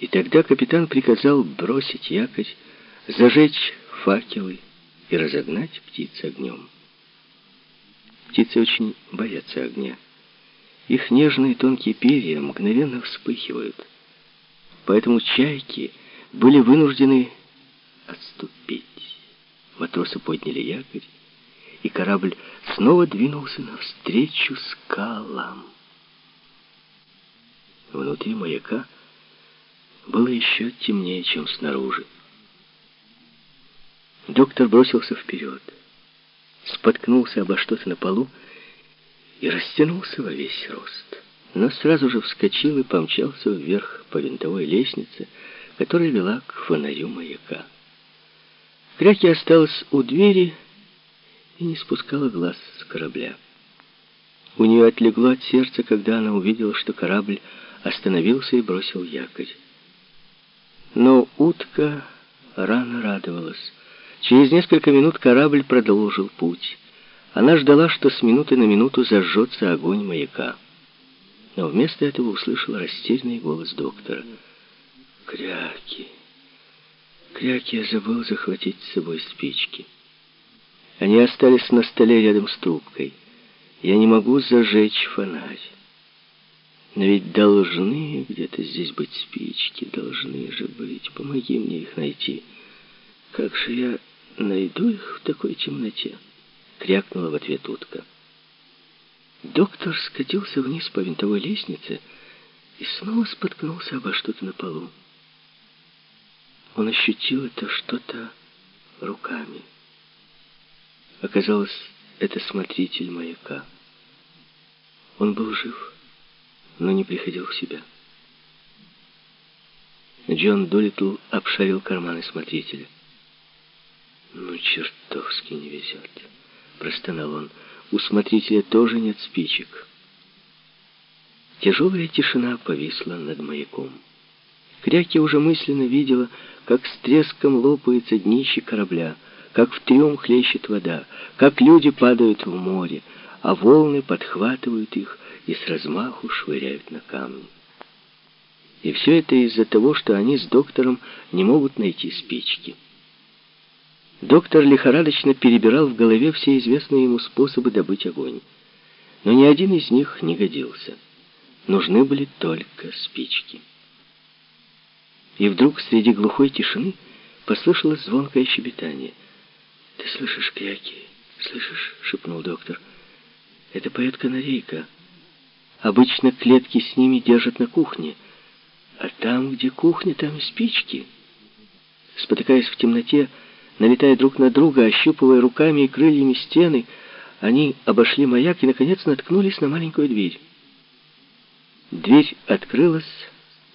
И тогда капитан приказал бросить якорь, зажечь факелы и разогнать птиц огнем. Птицы очень боятся огня. Их нежные тонкие перья мгновенно вспыхивают. Поэтому чайки были вынуждены отступить. Матросы подняли якорь, и корабль снова двинулся навстречу скалам. Внутри маяка было еще темнее, чем снаружи. Доктор бросился вперед, споткнулся обо что-то на полу и растянулся во весь рост. Но сразу же вскочил и помчался вверх по винтовой лестнице, которая вела к фонарю маяка. Кряки осталась у двери и не спускала глаз с корабля. У нее отлегло от сердца, когда она увидела, что корабль остановился и бросил якорь. Но утка рано радовалась. Через несколько минут корабль продолжил путь. Она ждала, что с минуты на минуту зажжется огонь маяка. Но вместо этого услышала растерянный голос доктора. «Кряки! Кряки, я забыл захватить с собой спички. Они остались на столе рядом с трубкой. Я не могу зажечь фонарь. Но ведь должны где-то здесь быть спички, должны же быть. Помоги мне их найти. Как же я найду их в такой темноте?» Крякнула в ответ утка. Доктор скатился вниз по винтовой лестнице и снова споткнулся обо что-то на полу. Он ощутил это что-то руками. Оказалось, это смотритель маяка. Он был жив но не приходил в себя. Джон Долитл обшарил карманы смотрителя. «Ну, чертовски не везет», — простонал он. «У смотрителя тоже нет спичек». Тяжелая тишина повисла над маяком. Кряки уже мысленно видела, как с треском лопается днище корабля, как в трюм хлещет вода, как люди падают в море, а волны подхватывают их и с размаху швыряют на камни. И все это из-за того, что они с доктором не могут найти спички. Доктор лихорадочно перебирал в голове все известные ему способы добыть огонь. Но ни один из них не годился. Нужны были только спички. И вдруг среди глухой тишины послышалось звонкое щебетание. «Ты слышишь кряки? Слышишь?» — шепнул доктор. «Это поет канарейка». Обычно клетки с ними держат на кухне. А там, где кухня, там и спички. Спотыкаясь в темноте, налетая друг на друга, ощупывая руками и крыльями стены, они обошли маяк и, наконец, наткнулись на маленькую дверь. Дверь открылась,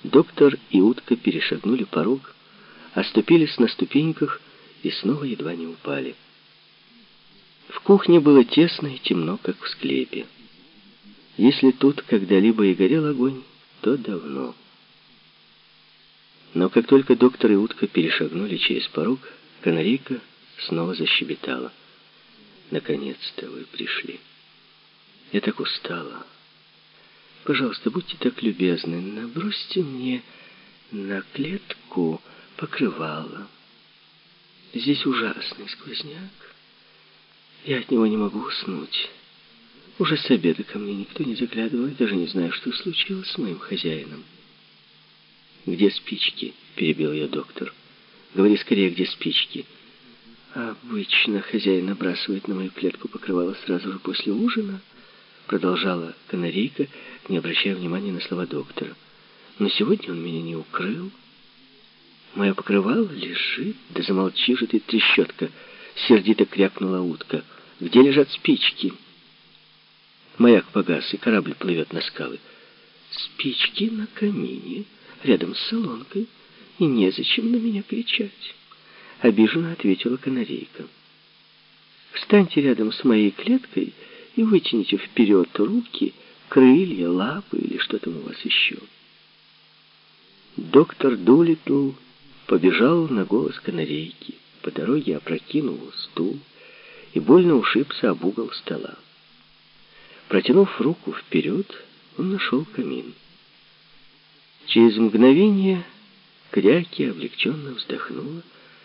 доктор и утка перешагнули порог, оступились на ступеньках и снова едва не упали. В кухне было тесно и темно, как в склепе. Если тут когда-либо и горел огонь, то давно. Но как только доктор и утка перешагнули через порог, канарейка снова защебетала. «Наконец-то вы пришли. Я так устала. Пожалуйста, будьте так любезны, набросьте мне на клетку покрывало. Здесь ужасный сквозняк. Я от него не могу уснуть». Уже с обеда ко мне никто не заглядывал, и даже не знаю, что случилось с моим хозяином. «Где спички?» — перебил я доктор. «Говори скорее, где спички?» «Обычно хозяин набрасывает на мою клетку покрывало сразу же после ужина», — продолжала канарейка, не обращая внимания на слова доктора. «Но сегодня он меня не укрыл. Мое покрывало лежит. Да замолчи же ты, трещотка!» — сердито крякнула утка. «Где лежат спички?» Маяк погас, и корабль плывет на скалы. Спички на камине, рядом с солонкой, и незачем на меня кричать. Обиженно ответила канарейка. Встаньте рядом с моей клеткой и вытяните вперед руки, крылья, лапы или что там у вас еще. Доктор Дулитл побежал на голос канарейки. По дороге опрокинул стул и больно ушибся об угол стола. Протянув руку вперед, он нашел камин. Через мгновение Кряки облегченно вздохнула